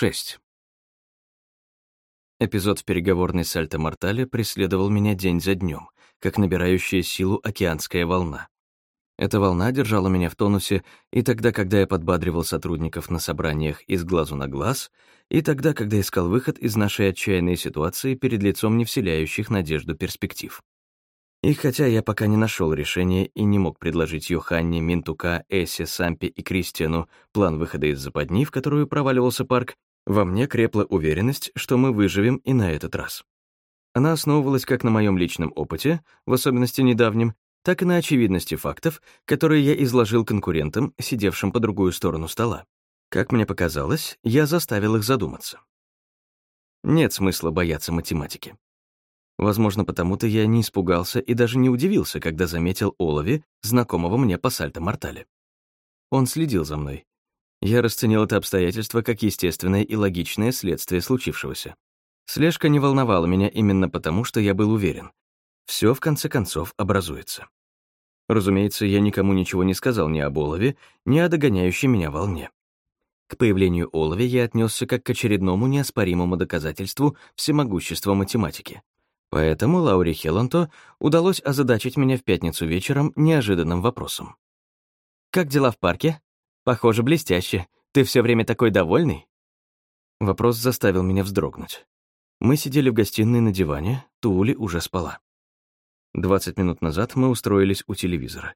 6. Эпизод в переговорной Сальто-Мортале преследовал меня день за днем, как набирающая силу океанская волна. Эта волна держала меня в тонусе и тогда, когда я подбадривал сотрудников на собраниях из глазу на глаз, и тогда, когда искал выход из нашей отчаянной ситуации перед лицом не вселяющих надежду перспектив. И хотя я пока не нашел решения и не мог предложить Йоханне, Минтука, Эссе, Сампе и Кристиану план выхода из западни, в которую проваливался парк, во мне крепла уверенность, что мы выживем и на этот раз. Она основывалась как на моем личном опыте, в особенности недавнем, так и на очевидности фактов, которые я изложил конкурентам, сидевшим по другую сторону стола. Как мне показалось, я заставил их задуматься. Нет смысла бояться математики. Возможно, потому-то я не испугался и даже не удивился, когда заметил Олови, знакомого мне по Сальто-Мортале. Он следил за мной. Я расценил это обстоятельство как естественное и логичное следствие случившегося. Слежка не волновала меня именно потому, что я был уверен. Все в конце концов образуется. Разумеется, я никому ничего не сказал ни об Олове, ни о догоняющей меня волне. К появлению Олови я отнесся как к очередному неоспоримому доказательству всемогущества математики — Поэтому Лауре Хелланто удалось озадачить меня в пятницу вечером неожиданным вопросом. «Как дела в парке? Похоже, блестяще. Ты все время такой довольный?» Вопрос заставил меня вздрогнуть. Мы сидели в гостиной на диване, Туули уже спала. 20 минут назад мы устроились у телевизора.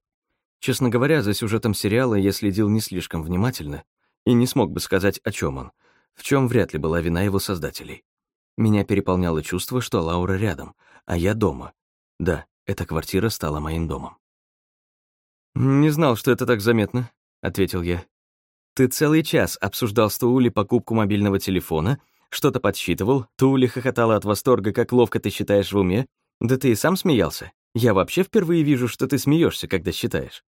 Честно говоря, за сюжетом сериала я следил не слишком внимательно и не смог бы сказать, о чем он, в чем вряд ли была вина его создателей. Меня переполняло чувство, что Лаура рядом, а я дома. Да, эта квартира стала моим домом. «Не знал, что это так заметно», — ответил я. «Ты целый час обсуждал с Туули покупку мобильного телефона, что-то подсчитывал, Туули хохотала от восторга, как ловко ты считаешь в уме. Да ты и сам смеялся. Я вообще впервые вижу, что ты смеешься, когда считаешь.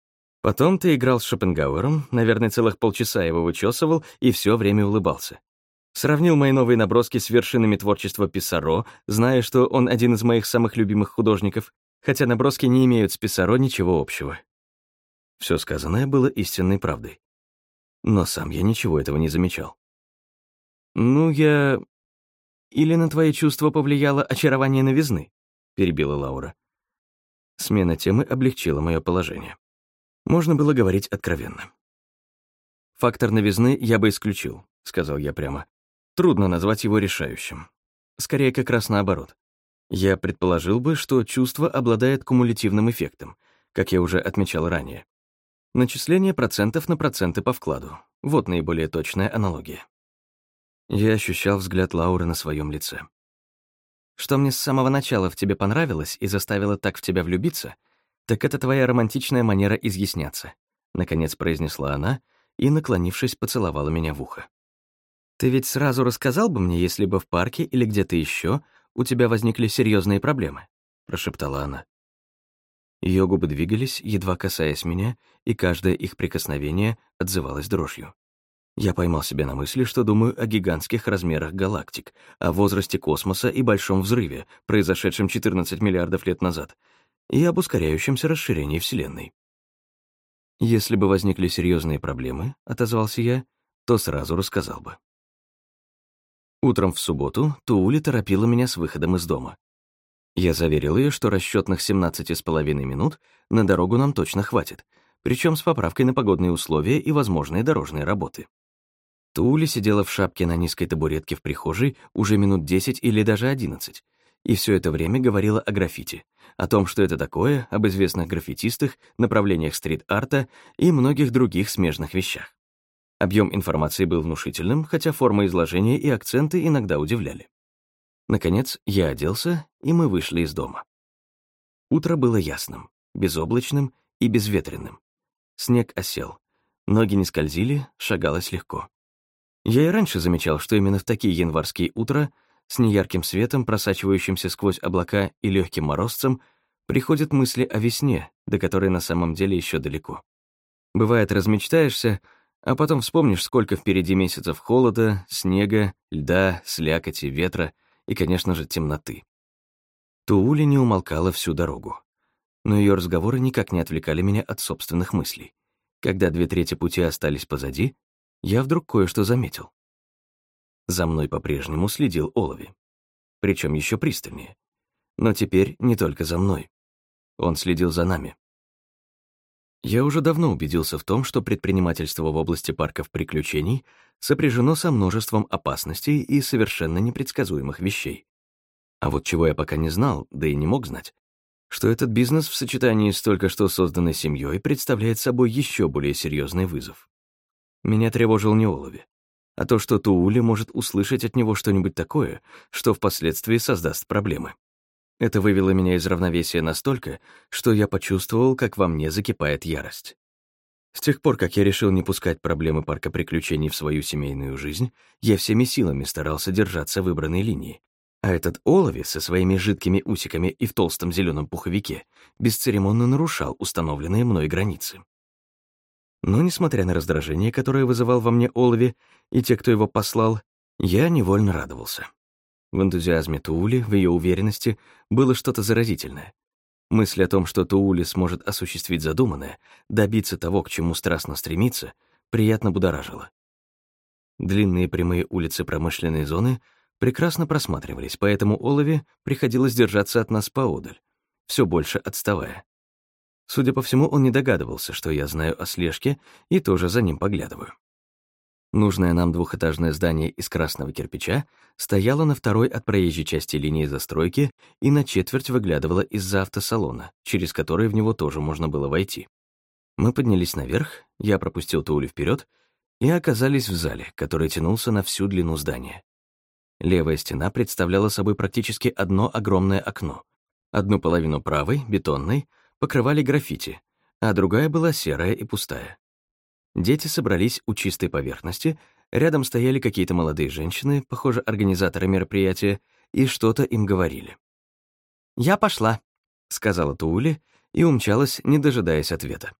Потом ты играл с Шопенгауэром, наверное, целых полчаса его вычесывал и все время улыбался. Сравнил мои новые наброски с вершинами творчества Писаро, зная, что он один из моих самых любимых художников, хотя наброски не имеют с Писаро ничего общего. Все сказанное было истинной правдой. Но сам я ничего этого не замечал. «Ну, я...» «Или на твои чувства повлияло очарование новизны?» — перебила Лаура. Смена темы облегчила мое положение. Можно было говорить откровенно. «Фактор новизны я бы исключил», — сказал я прямо. Трудно назвать его решающим. Скорее, как раз наоборот. Я предположил бы, что чувство обладает кумулятивным эффектом, как я уже отмечал ранее. Начисление процентов на проценты по вкладу. Вот наиболее точная аналогия. Я ощущал взгляд Лауры на своем лице. Что мне с самого начала в тебе понравилось и заставило так в тебя влюбиться, так это твоя романтичная манера изъясняться, наконец произнесла она и, наклонившись, поцеловала меня в ухо. Ты ведь сразу рассказал бы мне, если бы в парке или где-то еще у тебя возникли серьезные проблемы, прошептала она. Ее губы двигались, едва касаясь меня, и каждое их прикосновение отзывалось дрожью. Я поймал себя на мысли, что думаю о гигантских размерах галактик, о возрасте космоса и большом взрыве, произошедшем 14 миллиардов лет назад, и об ускоряющемся расширении Вселенной. «Если бы возникли серьезные проблемы», — отозвался я, — то сразу рассказал бы. Утром в субботу Туули торопила меня с выходом из дома. Я заверил ее, что расчетных 17 с половиной минут на дорогу нам точно хватит, причем с поправкой на погодные условия и возможные дорожные работы. Туули сидела в шапке на низкой табуретке в прихожей уже минут 10 или даже 11, и все это время говорила о граффити, о том, что это такое, об известных граффитистах, направлениях стрит-арта и многих других смежных вещах. Объем информации был внушительным, хотя форма изложения и акценты иногда удивляли. Наконец, я оделся, и мы вышли из дома. Утро было ясным, безоблачным и безветренным. Снег осел. Ноги не скользили, шагалось легко. Я и раньше замечал, что именно в такие январские утра с неярким светом, просачивающимся сквозь облака и легким морозцем, приходят мысли о весне, до которой на самом деле еще далеко. Бывает, размечтаешься, а потом вспомнишь, сколько впереди месяцев холода, снега, льда, слякоти, ветра и, конечно же, темноты. Туули не умолкала всю дорогу. Но ее разговоры никак не отвлекали меня от собственных мыслей. Когда две трети пути остались позади, я вдруг кое-что заметил. За мной по-прежнему следил Олови. Причем еще пристальнее. Но теперь не только за мной. Он следил за нами. Я уже давно убедился в том, что предпринимательство в области парков приключений сопряжено со множеством опасностей и совершенно непредсказуемых вещей. А вот чего я пока не знал, да и не мог знать, что этот бизнес в сочетании с только что созданной семьей представляет собой еще более серьезный вызов. Меня тревожил не Олови, а то, что Туули может услышать от него что-нибудь такое, что впоследствии создаст проблемы. Это вывело меня из равновесия настолько, что я почувствовал, как во мне закипает ярость. С тех пор, как я решил не пускать проблемы парка приключений в свою семейную жизнь, я всеми силами старался держаться выбранной линии. А этот Олови со своими жидкими усиками и в толстом зеленом пуховике бесцеремонно нарушал установленные мной границы. Но, несмотря на раздражение, которое вызывал во мне Олови и те, кто его послал, я невольно радовался. В энтузиазме Туули, в ее уверенности, было что-то заразительное. Мысль о том, что Туули сможет осуществить задуманное, добиться того, к чему страстно стремится, приятно будоражила. Длинные прямые улицы промышленной зоны прекрасно просматривались, поэтому Олове приходилось держаться от нас поодаль, все больше отставая. Судя по всему, он не догадывался, что я знаю о слежке и тоже за ним поглядываю. Нужное нам двухэтажное здание из красного кирпича стояло на второй от проезжей части линии застройки и на четверть выглядывало из-за автосалона, через который в него тоже можно было войти. Мы поднялись наверх, я пропустил Тули вперед и оказались в зале, который тянулся на всю длину здания. Левая стена представляла собой практически одно огромное окно. Одну половину правой, бетонной, покрывали граффити, а другая была серая и пустая. Дети собрались у чистой поверхности, рядом стояли какие-то молодые женщины, похоже, организаторы мероприятия, и что-то им говорили. «Я пошла», — сказала Туули и умчалась, не дожидаясь ответа.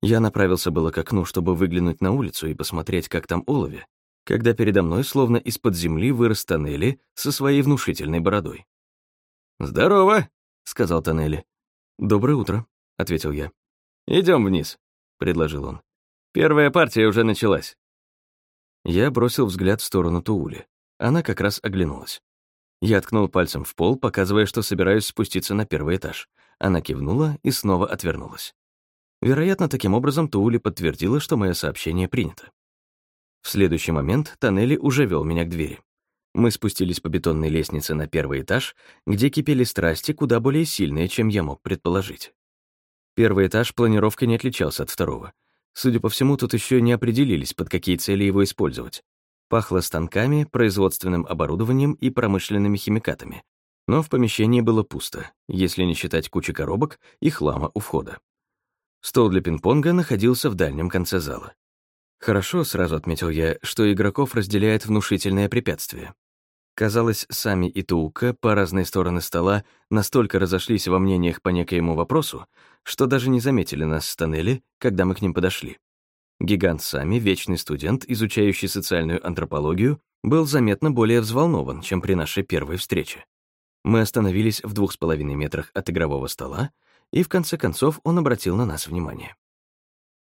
Я направился было к окну, чтобы выглянуть на улицу и посмотреть, как там Олови, когда передо мной словно из-под земли вырос Тоннели со своей внушительной бородой. «Здорово», — сказал Тоннели. «Доброе утро», — ответил я. Идем вниз», — предложил он. Первая партия уже началась. Я бросил взгляд в сторону Туули. Она как раз оглянулась. Я ткнул пальцем в пол, показывая, что собираюсь спуститься на первый этаж. Она кивнула и снова отвернулась. Вероятно, таким образом Туули подтвердила, что мое сообщение принято. В следующий момент Тоннели уже вел меня к двери. Мы спустились по бетонной лестнице на первый этаж, где кипели страсти куда более сильные, чем я мог предположить. Первый этаж планировкой не отличался от второго — Судя по всему, тут еще не определились, под какие цели его использовать. Пахло станками, производственным оборудованием и промышленными химикатами. Но в помещении было пусто, если не считать кучи коробок и хлама у входа. Стол для пинг-понга находился в дальнем конце зала. Хорошо, сразу отметил я, что игроков разделяет внушительное препятствие. Казалось, сами и Туука по разные стороны стола настолько разошлись во мнениях по некоему вопросу, что даже не заметили нас с тоннели, когда мы к ним подошли. Гигант Сами, вечный студент, изучающий социальную антропологию, был заметно более взволнован, чем при нашей первой встрече. Мы остановились в двух с половиной метрах от игрового стола, и в конце концов он обратил на нас внимание.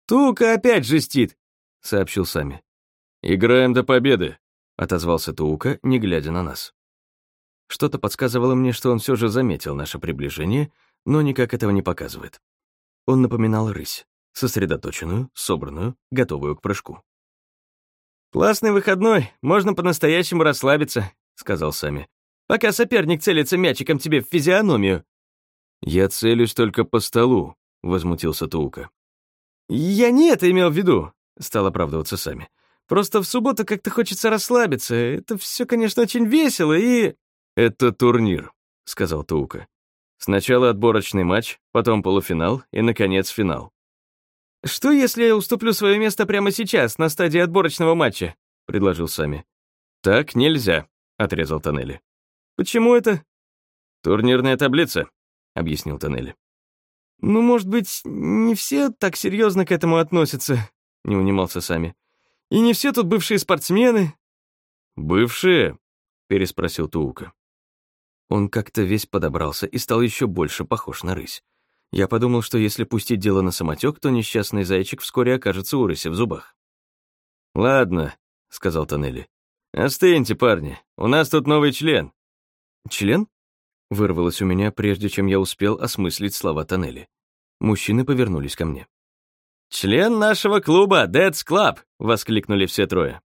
«Тука опять жестит!» — сообщил Сами. «Играем до победы», отозвался Туука, не глядя на нас. Что-то подсказывало мне, что он все же заметил наше приближение, но никак этого не показывает. Он напоминал рысь, сосредоточенную, собранную, готовую к прыжку. «Классный выходной, можно по-настоящему расслабиться», — сказал Сами. «Пока соперник целится мячиком тебе в физиономию». «Я целюсь только по столу», — возмутился Туука. «Я не это имел в виду», — стал оправдываться Сами. Просто в субботу как-то хочется расслабиться. Это все, конечно, очень весело и...» «Это турнир», — сказал Тука. «Сначала отборочный матч, потом полуфинал и, наконец, финал». «Что, если я уступлю свое место прямо сейчас, на стадии отборочного матча?» — предложил Сами. «Так нельзя», — отрезал Тоннели. «Почему это?» «Турнирная таблица», — объяснил Тоннели. «Ну, может быть, не все так серьезно к этому относятся», — не унимался Сами. И не все тут бывшие спортсмены». «Бывшие?» — переспросил Туука. Он как-то весь подобрался и стал еще больше похож на рысь. Я подумал, что если пустить дело на самотек, то несчастный зайчик вскоре окажется у рыси в зубах. «Ладно», — сказал Тоннели. «Остыньте, парни, у нас тут новый член». «Член?» — вырвалось у меня, прежде чем я успел осмыслить слова тоннели. Мужчины повернулись ко мне. «Член нашего клуба, Dead's Club!» — воскликнули все трое.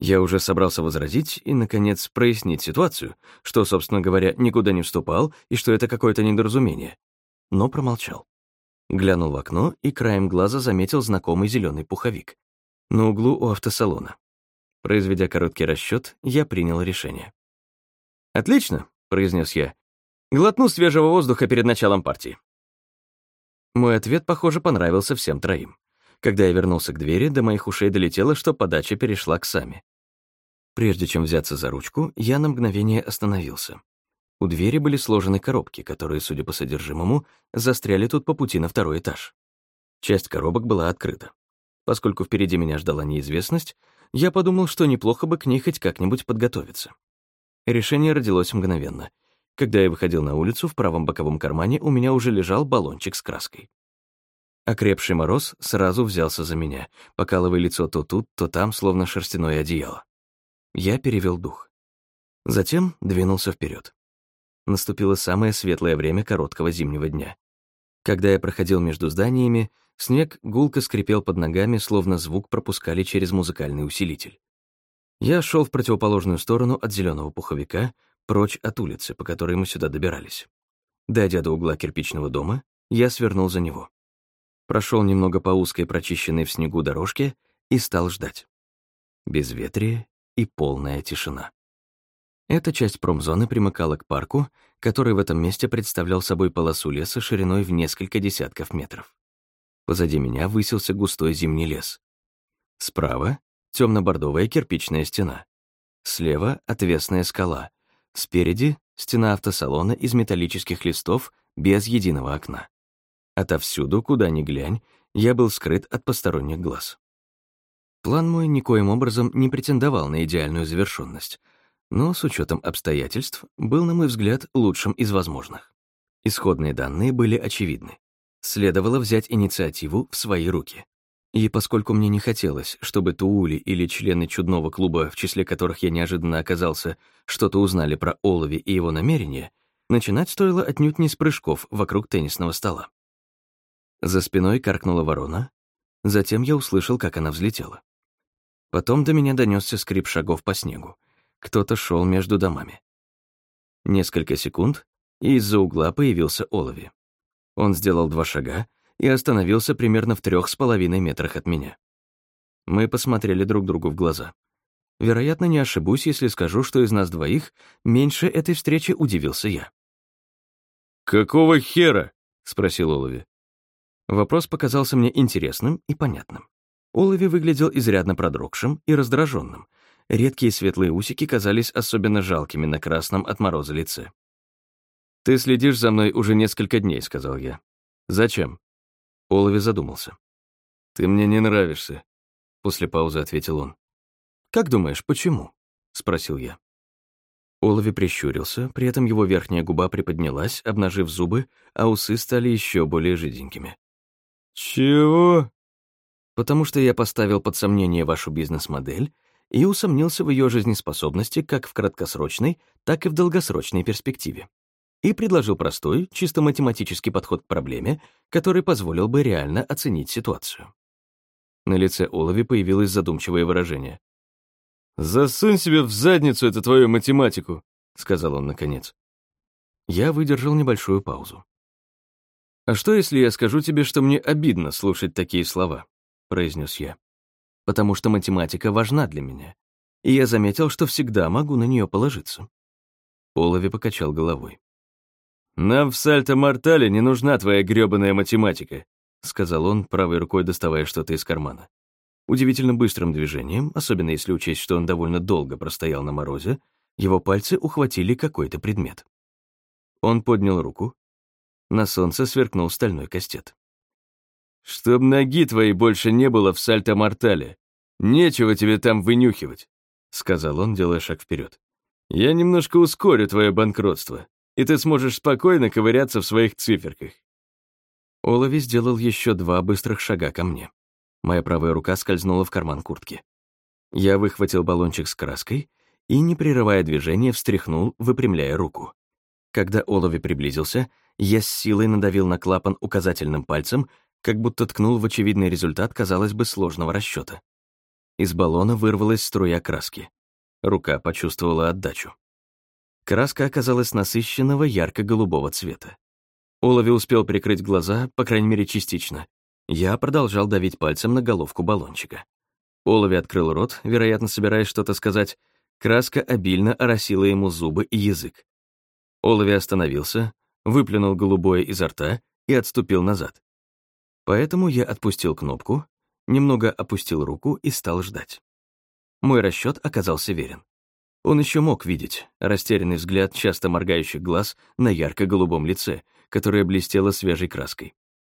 Я уже собрался возразить и, наконец, прояснить ситуацию, что, собственно говоря, никуда не вступал и что это какое-то недоразумение. Но промолчал. Глянул в окно и краем глаза заметил знакомый зеленый пуховик. На углу у автосалона. Произведя короткий расчет, я принял решение. «Отлично», — произнес я. «Глотну свежего воздуха перед началом партии». Мой ответ, похоже, понравился всем троим. Когда я вернулся к двери, до моих ушей долетело, что подача перешла к Саме. Прежде чем взяться за ручку, я на мгновение остановился. У двери были сложены коробки, которые, судя по содержимому, застряли тут по пути на второй этаж. Часть коробок была открыта. Поскольку впереди меня ждала неизвестность, я подумал, что неплохо бы к ней хоть как-нибудь подготовиться. Решение родилось мгновенно. Когда я выходил на улицу, в правом боковом кармане у меня уже лежал баллончик с краской. Окрепший мороз сразу взялся за меня, покалывая лицо то тут, то там, словно шерстяное одеяло. Я перевел дух. Затем двинулся вперед. Наступило самое светлое время короткого зимнего дня. Когда я проходил между зданиями, снег гулко скрипел под ногами, словно звук пропускали через музыкальный усилитель. Я шел в противоположную сторону от зеленого пуховика, прочь от улицы, по которой мы сюда добирались. Дойдя до угла кирпичного дома, я свернул за него. Прошел немного по узкой, прочищенной в снегу дорожке и стал ждать. Безветрие и полная тишина. Эта часть промзоны примыкала к парку, который в этом месте представлял собой полосу леса шириной в несколько десятков метров. Позади меня высился густой зимний лес. Справа — темно-бордовая кирпичная стена. Слева — отвесная скала. Спереди — стена автосалона из металлических листов без единого окна. Отовсюду, куда ни глянь, я был скрыт от посторонних глаз. План мой никоим образом не претендовал на идеальную завершенность, но с учетом обстоятельств был, на мой взгляд, лучшим из возможных. Исходные данные были очевидны. Следовало взять инициативу в свои руки. И поскольку мне не хотелось, чтобы Туули или члены чудного клуба, в числе которых я неожиданно оказался, что-то узнали про Олови и его намерения, начинать стоило отнюдь не с прыжков вокруг теннисного стола. За спиной каркнула ворона, затем я услышал, как она взлетела. Потом до меня донесся скрип шагов по снегу. Кто-то шел между домами. Несколько секунд, и из-за угла появился Олови. Он сделал два шага и остановился примерно в трех с половиной метрах от меня. Мы посмотрели друг другу в глаза. Вероятно, не ошибусь, если скажу, что из нас двоих меньше этой встречи удивился я. «Какого хера?» — спросил Олови. Вопрос показался мне интересным и понятным. Олови выглядел изрядно продрогшим и раздраженным. Редкие светлые усики казались особенно жалкими на красном от мороза лице. «Ты следишь за мной уже несколько дней», — сказал я. «Зачем?» Олови задумался. «Ты мне не нравишься», — после паузы ответил он. «Как думаешь, почему?» — спросил я. Олови прищурился, при этом его верхняя губа приподнялась, обнажив зубы, а усы стали еще более жиденькими. «Чего?» «Потому что я поставил под сомнение вашу бизнес-модель и усомнился в ее жизнеспособности как в краткосрочной, так и в долгосрочной перспективе. И предложил простой, чисто математический подход к проблеме, который позволил бы реально оценить ситуацию». На лице Олови появилось задумчивое выражение. «Засунь себе в задницу эту твою математику», — сказал он наконец. Я выдержал небольшую паузу. «А что, если я скажу тебе, что мне обидно слушать такие слова?» — произнес я. «Потому что математика важна для меня, и я заметил, что всегда могу на нее положиться». Олови покачал головой. «Нам в Сальто-Мортале не нужна твоя грёбаная математика», — сказал он, правой рукой доставая что-то из кармана. Удивительно быстрым движением, особенно если учесть, что он довольно долго простоял на морозе, его пальцы ухватили какой-то предмет. Он поднял руку, на солнце сверкнул стальной кастет. «Чтоб ноги твоей больше не было в сальто-мортале. Нечего тебе там вынюхивать», — сказал он, делая шаг вперед. «Я немножко ускорю твое банкротство, и ты сможешь спокойно ковыряться в своих циферках». Олови сделал еще два быстрых шага ко мне. Моя правая рука скользнула в карман куртки. Я выхватил баллончик с краской и, не прерывая движения, встряхнул, выпрямляя руку. Когда Олови приблизился, я с силой надавил на клапан указательным пальцем, как будто ткнул в очевидный результат, казалось бы, сложного расчета. Из баллона вырвалась струя краски. Рука почувствовала отдачу. Краска оказалась насыщенного ярко-голубого цвета. Олови успел прикрыть глаза, по крайней мере, частично. Я продолжал давить пальцем на головку баллончика. Олови открыл рот, вероятно, собираясь что-то сказать. Краска обильно оросила ему зубы и язык. Олови остановился, выплюнул голубое изо рта и отступил назад. Поэтому я отпустил кнопку, немного опустил руку и стал ждать. Мой расчет оказался верен. Он еще мог видеть растерянный взгляд часто моргающих глаз на ярко-голубом лице, которое блестело свежей краской.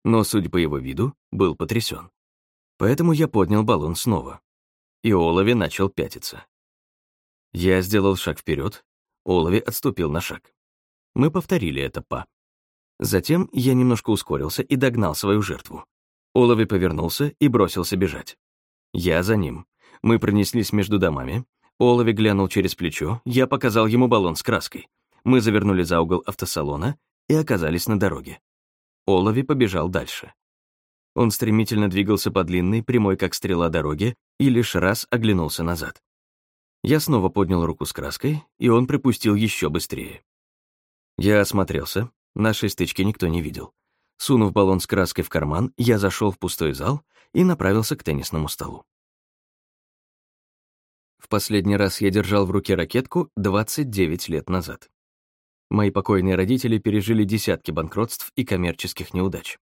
Но, судя по его виду, был потрясен. Поэтому я поднял баллон снова. И Олови начал пятиться. Я сделал шаг вперед, Олови отступил на шаг. Мы повторили это па. Затем я немножко ускорился и догнал свою жертву. Олови повернулся и бросился бежать. Я за ним. Мы пронеслись между домами. Олови глянул через плечо, я показал ему баллон с краской. Мы завернули за угол автосалона и оказались на дороге. Олови побежал дальше. Он стремительно двигался по длинной, прямой как стрела дороге, и лишь раз оглянулся назад. Я снова поднял руку с краской, и он припустил еще быстрее. Я осмотрелся, нашей стычки никто не видел. Сунув баллон с краской в карман, я зашел в пустой зал и направился к теннисному столу. В последний раз я держал в руке ракетку 29 лет назад. Мои покойные родители пережили десятки банкротств и коммерческих неудач.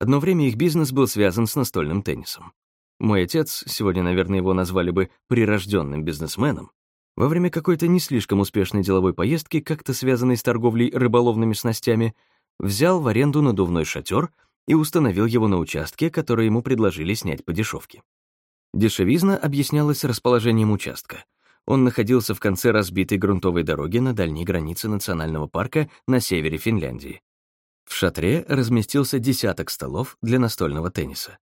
Одно время их бизнес был связан с настольным теннисом. Мой отец, сегодня, наверное, его назвали бы прирожденным бизнесменом, во время какой-то не слишком успешной деловой поездки, как-то связанной с торговлей рыболовными снастями, взял в аренду надувной шатер и установил его на участке, который ему предложили снять по дешевке. Дешевизна объяснялась расположением участка. Он находился в конце разбитой грунтовой дороги на дальней границе национального парка на севере Финляндии. В шатре разместился десяток столов для настольного тенниса.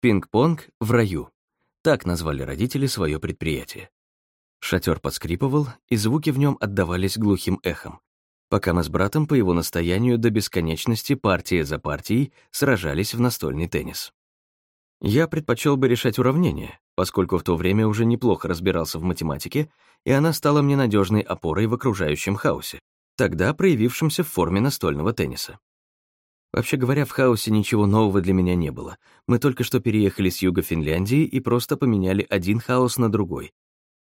«Пинг-понг в раю» — так назвали родители свое предприятие. Шатер подскрипывал, и звуки в нем отдавались глухим эхом, пока мы с братом по его настоянию до бесконечности партия за партией сражались в настольный теннис. Я предпочел бы решать уравнения, поскольку в то время уже неплохо разбирался в математике, и она стала мне надежной опорой в окружающем хаосе, тогда проявившемся в форме настольного тенниса. Вообще говоря, в хаосе ничего нового для меня не было. Мы только что переехали с юга Финляндии и просто поменяли один хаос на другой.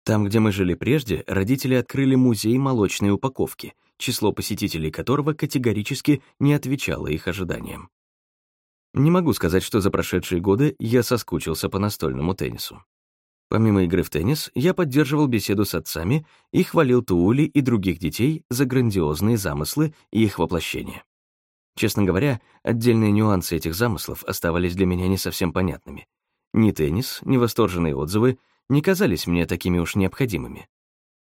Там, где мы жили прежде, родители открыли музей молочной упаковки, число посетителей которого категорически не отвечало их ожиданиям. Не могу сказать, что за прошедшие годы я соскучился по настольному теннису. Помимо игры в теннис, я поддерживал беседу с отцами и хвалил Туули и других детей за грандиозные замыслы и их воплощение. Честно говоря, отдельные нюансы этих замыслов оставались для меня не совсем понятными. Ни теннис, ни восторженные отзывы не казались мне такими уж необходимыми.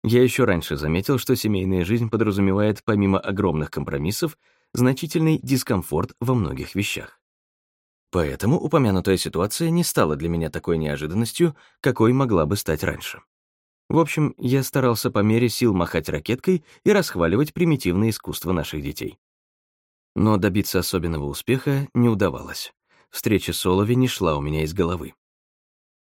Я еще раньше заметил, что семейная жизнь подразумевает, помимо огромных компромиссов, значительный дискомфорт во многих вещах. Поэтому упомянутая ситуация не стала для меня такой неожиданностью, какой могла бы стать раньше. В общем, я старался по мере сил махать ракеткой и расхваливать примитивное искусство наших детей. Но добиться особенного успеха не удавалось. Встреча с Олови не шла у меня из головы.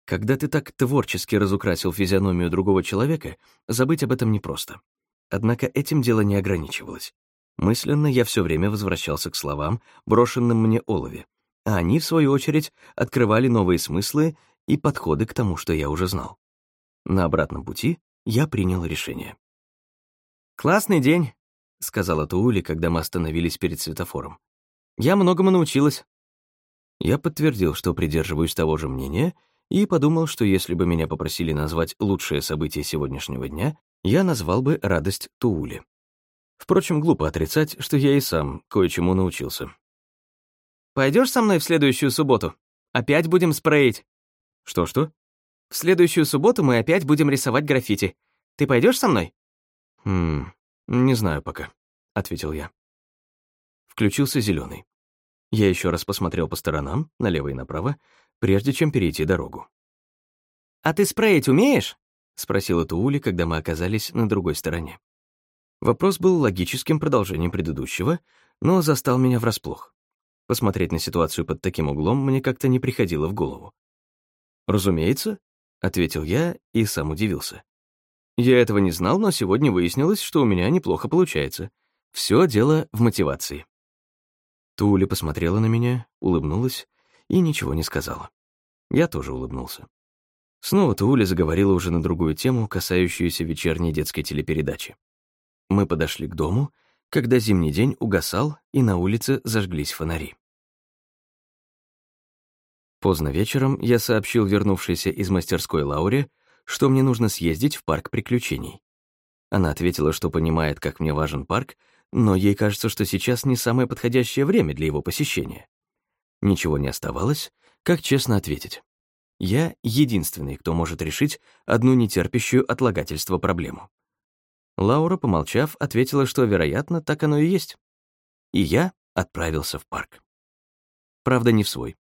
Когда ты так творчески разукрасил физиономию другого человека, забыть об этом непросто. Однако этим дело не ограничивалось. Мысленно я все время возвращался к словам, брошенным мне Олове, а они, в свою очередь, открывали новые смыслы и подходы к тому, что я уже знал. На обратном пути я принял решение. «Классный день», — сказала Туули, когда мы остановились перед светофором. «Я многому научилась». Я подтвердил, что придерживаюсь того же мнения, и подумал, что если бы меня попросили назвать лучшее событие сегодняшнего дня, я назвал бы радость Туули. Впрочем, глупо отрицать, что я и сам кое-чему научился. Пойдешь со мной в следующую субботу? Опять будем спреить». «Что-что?» «В следующую субботу мы опять будем рисовать граффити. Ты пойдешь со мной?» «Хм, не знаю пока», — ответил я. Включился зеленый. Я еще раз посмотрел по сторонам, налево и направо, прежде чем перейти дорогу. «А ты спреить умеешь?» — спросила Туули, когда мы оказались на другой стороне. Вопрос был логическим продолжением предыдущего, но застал меня врасплох. Посмотреть на ситуацию под таким углом мне как-то не приходило в голову. «Разумеется», — ответил я и сам удивился. Я этого не знал, но сегодня выяснилось, что у меня неплохо получается. Все дело в мотивации. Туля посмотрела на меня, улыбнулась и ничего не сказала. Я тоже улыбнулся. Снова Туля заговорила уже на другую тему, касающуюся вечерней детской телепередачи. Мы подошли к дому, когда зимний день угасал, и на улице зажглись фонари. Поздно вечером я сообщил вернувшейся из мастерской Лауре, что мне нужно съездить в парк приключений. Она ответила, что понимает, как мне важен парк, но ей кажется, что сейчас не самое подходящее время для его посещения. Ничего не оставалось, как честно ответить. Я единственный, кто может решить одну нетерпящую отлагательство проблему. Лаура, помолчав, ответила, что, вероятно, так оно и есть. И я отправился в парк. Правда, не в свой.